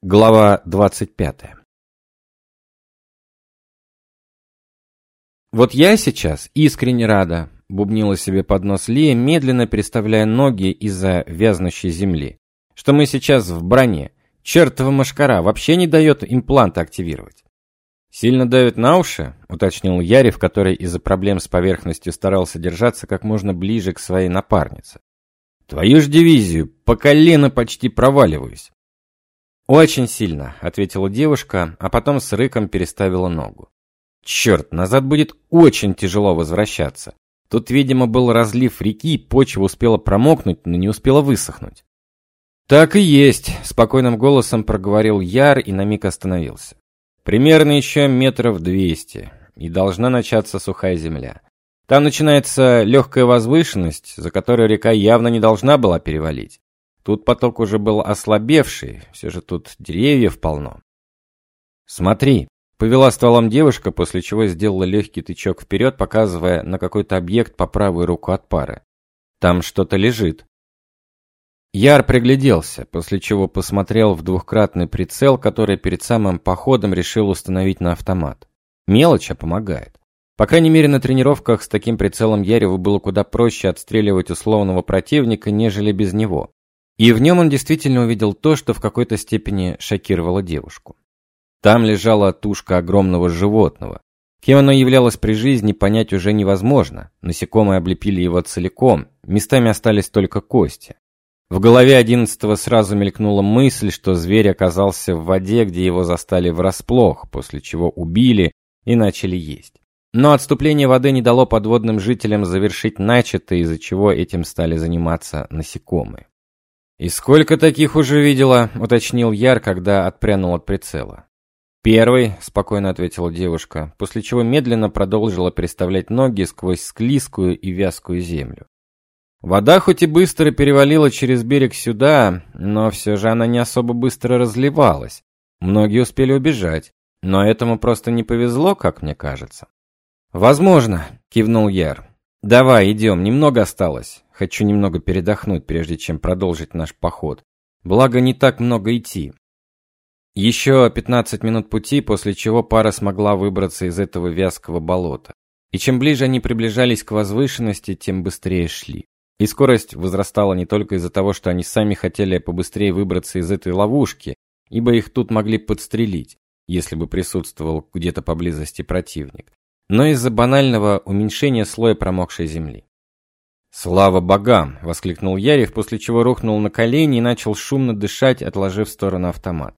Глава 25. Вот я сейчас искренне рада, бубнила себе под нос Лия, медленно переставляя ноги из-за вязнущей земли. Что мы сейчас в броне. Чертова машкара вообще не дает импланты активировать. Сильно давит на уши, уточнил Ярев, который из-за проблем с поверхностью старался держаться как можно ближе к своей напарнице. Твою ж дивизию, по колено почти проваливаюсь. «Очень сильно», — ответила девушка, а потом с рыком переставила ногу. «Черт, назад будет очень тяжело возвращаться. Тут, видимо, был разлив реки, почва успела промокнуть, но не успела высохнуть». «Так и есть», — спокойным голосом проговорил Яр и на миг остановился. «Примерно еще метров двести, и должна начаться сухая земля. Там начинается легкая возвышенность, за которой река явно не должна была перевалить. Тут поток уже был ослабевший, все же тут деревьев полно. «Смотри», — повела стволом девушка, после чего сделала легкий тычок вперед, показывая на какой-то объект по правую руку от пары. «Там что-то лежит». Яр пригляделся, после чего посмотрел в двухкратный прицел, который перед самым походом решил установить на автомат. Мелочь, а помогает. По крайней мере, на тренировках с таким прицелом Яреву было куда проще отстреливать условного противника, нежели без него. И в нем он действительно увидел то, что в какой-то степени шокировало девушку. Там лежала тушка огромного животного. Кем оно являлось при жизни, понять уже невозможно. Насекомые облепили его целиком, местами остались только кости. В голове одиннадцатого сразу мелькнула мысль, что зверь оказался в воде, где его застали врасплох, после чего убили и начали есть. Но отступление воды не дало подводным жителям завершить начатое, из-за чего этим стали заниматься насекомые. «И сколько таких уже видела?» — уточнил Яр, когда отпрянул от прицела. «Первый», — спокойно ответила девушка, после чего медленно продолжила переставлять ноги сквозь склизкую и вязкую землю. Вода хоть и быстро перевалила через берег сюда, но все же она не особо быстро разливалась. Многие успели убежать, но этому просто не повезло, как мне кажется. «Возможно», — кивнул Яр. «Давай, идем, немного осталось. Хочу немного передохнуть, прежде чем продолжить наш поход. Благо, не так много идти. Еще 15 минут пути, после чего пара смогла выбраться из этого вязкого болота. И чем ближе они приближались к возвышенности, тем быстрее шли. И скорость возрастала не только из-за того, что они сами хотели побыстрее выбраться из этой ловушки, ибо их тут могли подстрелить, если бы присутствовал где-то поблизости противник, но из-за банального уменьшения слоя промокшей земли. «Слава богам!» — воскликнул Ярев, после чего рухнул на колени и начал шумно дышать, отложив в сторону автомат.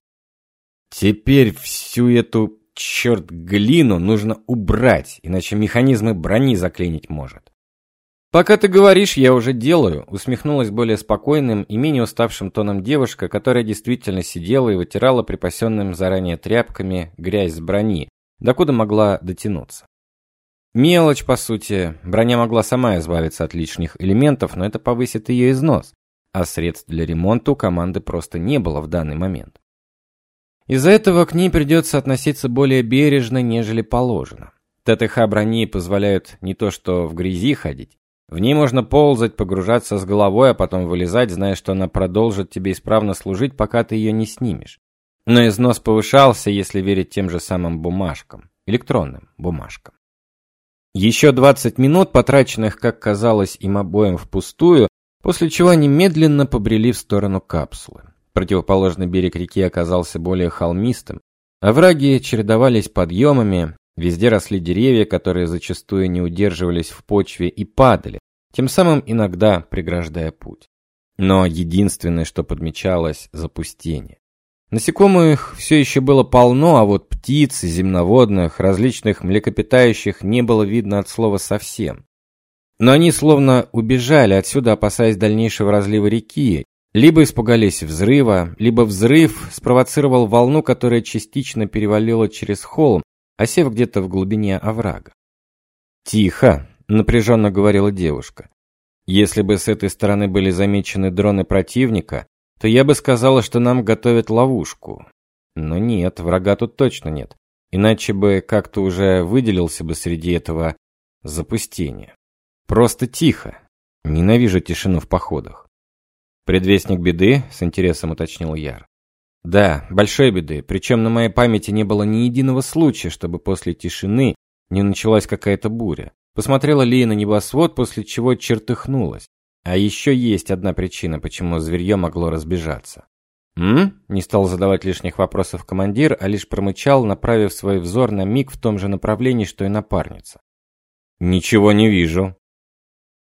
«Теперь всю эту, черт, глину нужно убрать, иначе механизмы брони заклинить может». «Пока ты говоришь, я уже делаю», — усмехнулась более спокойным и менее уставшим тоном девушка, которая действительно сидела и вытирала припасенным заранее тряпками грязь с брони, докуда могла дотянуться. Мелочь, по сути. Броня могла сама избавиться от лишних элементов, но это повысит ее износ, а средств для ремонта у команды просто не было в данный момент. Из-за этого к ней придется относиться более бережно, нежели положено. ТТХ брони позволяют не то что в грязи ходить, в ней можно ползать, погружаться с головой, а потом вылезать, зная, что она продолжит тебе исправно служить, пока ты ее не снимешь. Но износ повышался, если верить тем же самым бумажкам, электронным бумажкам. Еще 20 минут, потраченных, как казалось им обоим впустую, после чего они медленно побрели в сторону капсулы. Противоположный берег реки оказался более холмистым. Овраги чередовались подъемами, везде росли деревья, которые зачастую не удерживались в почве и падали, тем самым иногда преграждая путь. Но единственное, что подмечалось – запустение. Насекомых все еще было полно, а вот птиц, земноводных, различных млекопитающих не было видно от слова совсем. Но они словно убежали отсюда, опасаясь дальнейшего разлива реки, либо испугались взрыва, либо взрыв спровоцировал волну, которая частично перевалила через холм, осев где-то в глубине оврага. «Тихо», — напряженно говорила девушка. «Если бы с этой стороны были замечены дроны противника, то я бы сказала, что нам готовят ловушку. Но нет, врага тут точно нет. Иначе бы как-то уже выделился бы среди этого запустения. Просто тихо. Ненавижу тишину в походах. Предвестник беды, с интересом уточнил Яр. Да, большой беды, причем на моей памяти не было ни единого случая, чтобы после тишины не началась какая-то буря. Посмотрела Лия на небосвод, после чего чертыхнулась. А еще есть одна причина, почему зверье могло разбежаться. «М?» – не стал задавать лишних вопросов командир, а лишь промычал, направив свой взор на миг в том же направлении, что и напарница. «Ничего не вижу».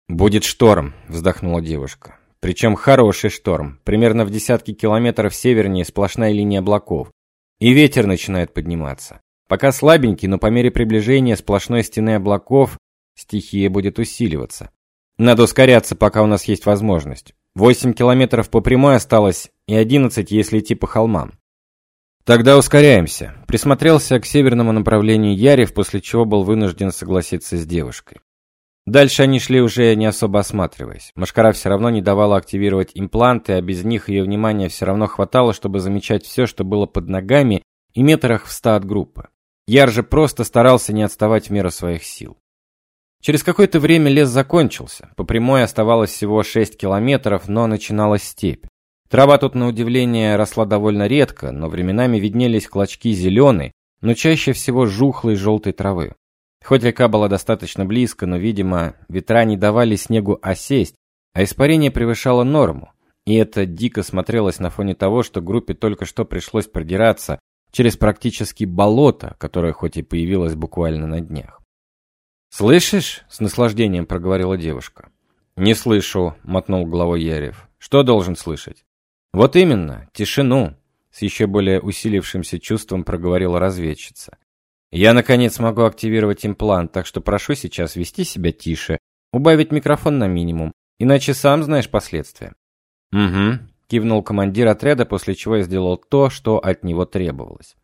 «Будет шторм», – вздохнула девушка. Причем хороший шторм, примерно в десятки километров севернее сплошная линия облаков. И ветер начинает подниматься. Пока слабенький, но по мере приближения сплошной стены облаков стихия будет усиливаться. Надо ускоряться, пока у нас есть возможность. Восемь километров по прямой осталось и одиннадцать, если идти по холмам. Тогда ускоряемся. Присмотрелся к северному направлению Ярев, после чего был вынужден согласиться с девушкой. Дальше они шли уже не особо осматриваясь. Машкара все равно не давала активировать импланты, а без них ее внимания все равно хватало, чтобы замечать все, что было под ногами и метрах в ста от группы. Яр же просто старался не отставать в меру своих сил. Через какое-то время лес закончился. По прямой оставалось всего 6 километров, но начиналась степь. Трава тут, на удивление, росла довольно редко, но временами виднелись клочки зеленой, но чаще всего жухлой желтой травы. Хоть река была достаточно близко, но, видимо, ветра не давали снегу осесть, а испарение превышало норму. И это дико смотрелось на фоне того, что группе только что пришлось продираться через практически болото, которое хоть и появилось буквально на днях. «Слышишь?» — с наслаждением проговорила девушка. «Не слышу», — мотнул головой Ярев. «Что должен слышать?» «Вот именно, тишину», — с еще более усилившимся чувством проговорила разведчица. Я, наконец, могу активировать имплант, так что прошу сейчас вести себя тише, убавить микрофон на минимум, иначе сам знаешь последствия. Угу, кивнул командир отряда, после чего я сделал то, что от него требовалось.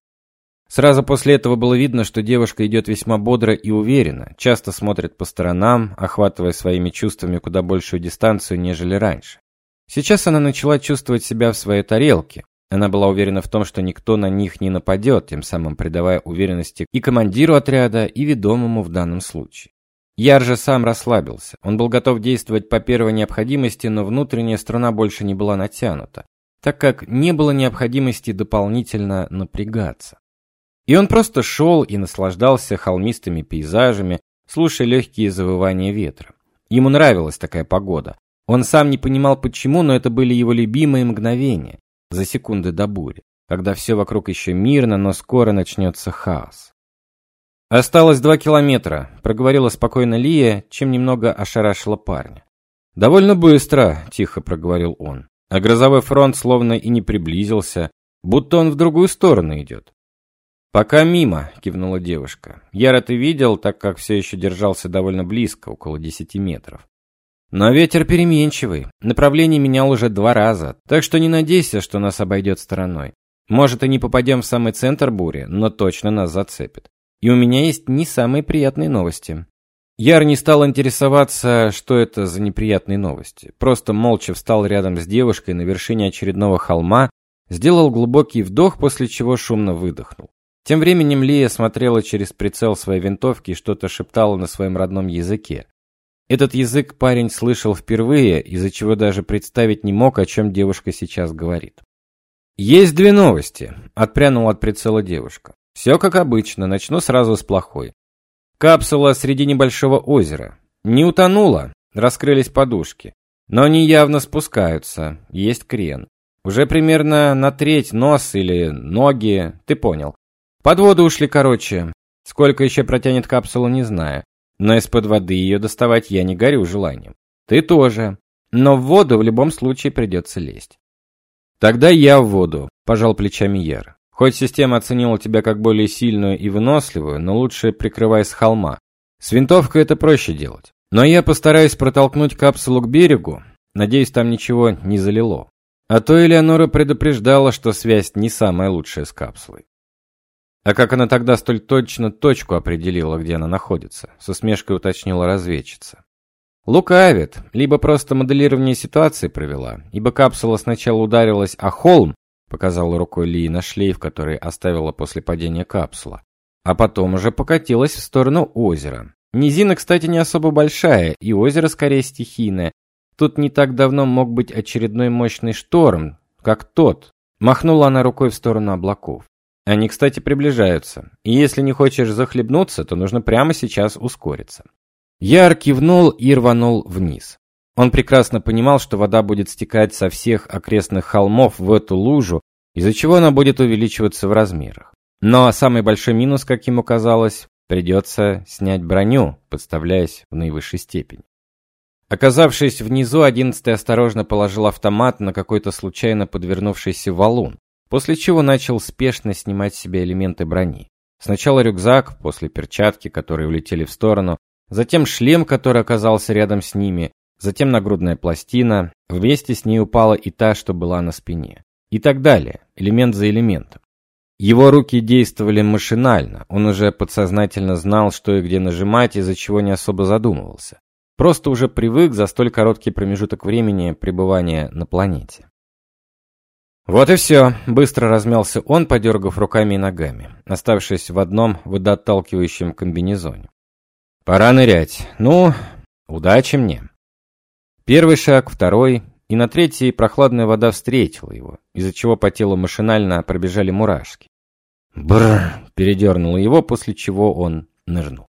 Сразу после этого было видно, что девушка идет весьма бодро и уверенно, часто смотрит по сторонам, охватывая своими чувствами куда большую дистанцию, нежели раньше. Сейчас она начала чувствовать себя в своей тарелке, она была уверена в том, что никто на них не нападет, тем самым придавая уверенности и командиру отряда, и ведомому в данном случае. Яр же сам расслабился. Он был готов действовать по первой необходимости, но внутренняя струна больше не была натянута, так как не было необходимости дополнительно напрягаться. И он просто шел и наслаждался холмистыми пейзажами, слушая легкие завывания ветра. Ему нравилась такая погода. Он сам не понимал почему, но это были его любимые мгновения за секунды до бури, когда все вокруг еще мирно, но скоро начнется хаос. «Осталось два километра», — проговорила спокойно Лия, чем немного ошарашила парня. «Довольно быстро», — тихо проговорил он. А грозовой фронт словно и не приблизился, будто он в другую сторону идет. «Пока мимо», — кивнула девушка. «Яра ты видел, так как все еще держался довольно близко, около десяти метров. Но ветер переменчивый, направление менял уже два раза, так что не надейся, что нас обойдет стороной. Может и не попадем в самый центр бури, но точно нас зацепит. И у меня есть не самые приятные новости. Яр не стал интересоваться, что это за неприятные новости. Просто молча встал рядом с девушкой на вершине очередного холма, сделал глубокий вдох, после чего шумно выдохнул. Тем временем Лия смотрела через прицел своей винтовки и что-то шептала на своем родном языке. Этот язык парень слышал впервые, из-за чего даже представить не мог, о чем девушка сейчас говорит. «Есть две новости», — отпрянула от прицела девушка. «Все как обычно, начну сразу с плохой. Капсула среди небольшого озера. Не утонула, раскрылись подушки. Но они явно спускаются, есть крен. Уже примерно на треть нос или ноги, ты понял. Под воду ушли короче. Сколько еще протянет капсула, не знаю. Но из-под воды ее доставать я не горю желанием. Ты тоже. Но в воду в любом случае придется лезть. Тогда я в воду, пожал плечами Яр. Хоть система оценила тебя как более сильную и выносливую, но лучше прикрывай с холма. С винтовкой это проще делать. Но я постараюсь протолкнуть капсулу к берегу. Надеюсь, там ничего не залило. А то Элеонора предупреждала, что связь не самая лучшая с капсулой. А как она тогда столь точно точку определила, где она находится? С усмешкой уточнила разведчица. Лукавит, либо просто моделирование ситуации провела, ибо капсула сначала ударилась о холм, показала рукой Ли на шлейф, который оставила после падения капсула, а потом уже покатилась в сторону озера. Низина, кстати, не особо большая, и озеро скорее стихийное. Тут не так давно мог быть очередной мощный шторм, как тот, Махнула она рукой в сторону облаков. Они, кстати, приближаются. И если не хочешь захлебнуться, то нужно прямо сейчас ускориться. Яр кивнул и рванул вниз. Он прекрасно понимал, что вода будет стекать со всех окрестных холмов в эту лужу, из-за чего она будет увеличиваться в размерах. Но самый большой минус, как ему казалось, придется снять броню, подставляясь в наивысшей степени. Оказавшись внизу, одиннадцатый осторожно положил автомат на какой-то случайно подвернувшийся валун, после чего начал спешно снимать с себя элементы брони. Сначала рюкзак, после перчатки, которые улетели в сторону, затем шлем, который оказался рядом с ними, затем нагрудная пластина, вместе с ней упала и та, что была на спине. И так далее, элемент за элементом. Его руки действовали машинально, он уже подсознательно знал, что и где нажимать, из-за чего не особо задумывался. Просто уже привык за столь короткий промежуток времени пребывания на планете. Вот и все. Быстро размялся он, подергав руками и ногами, оставшись в одном водоотталкивающем комбинезоне. Пора нырять. Ну, удачи мне. Первый шаг, второй, и на третий прохладная вода встретила его, из-за чего по телу машинально пробежали мурашки. Бррр, передернуло его, после чего он нырнул.